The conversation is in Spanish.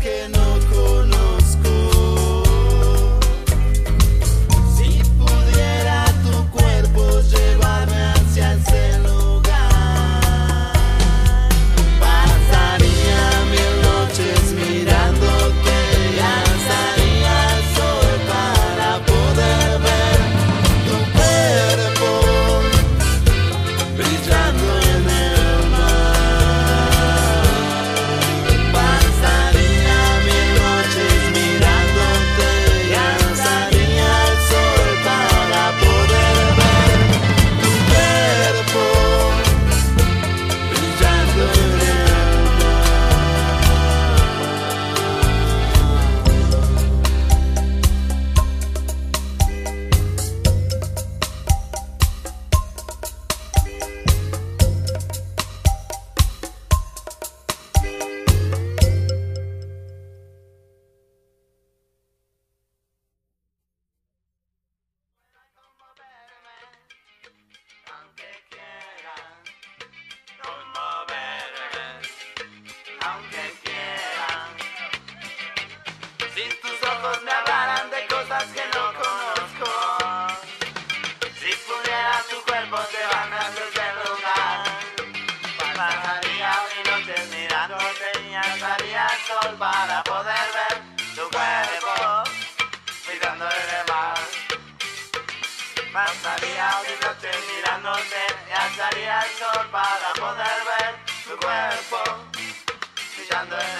que no. Ojos me hablaran de cosas que no conozco. Si pudiera tu cuerpo llevarme a cualquier lugar. Pasaría mi noche mirándote y alzaría el sol para poder ver tu cuerpo en el mar. Pasaría mi noche mirándote y alzaría el sol para poder ver tu cuerpo en el mar.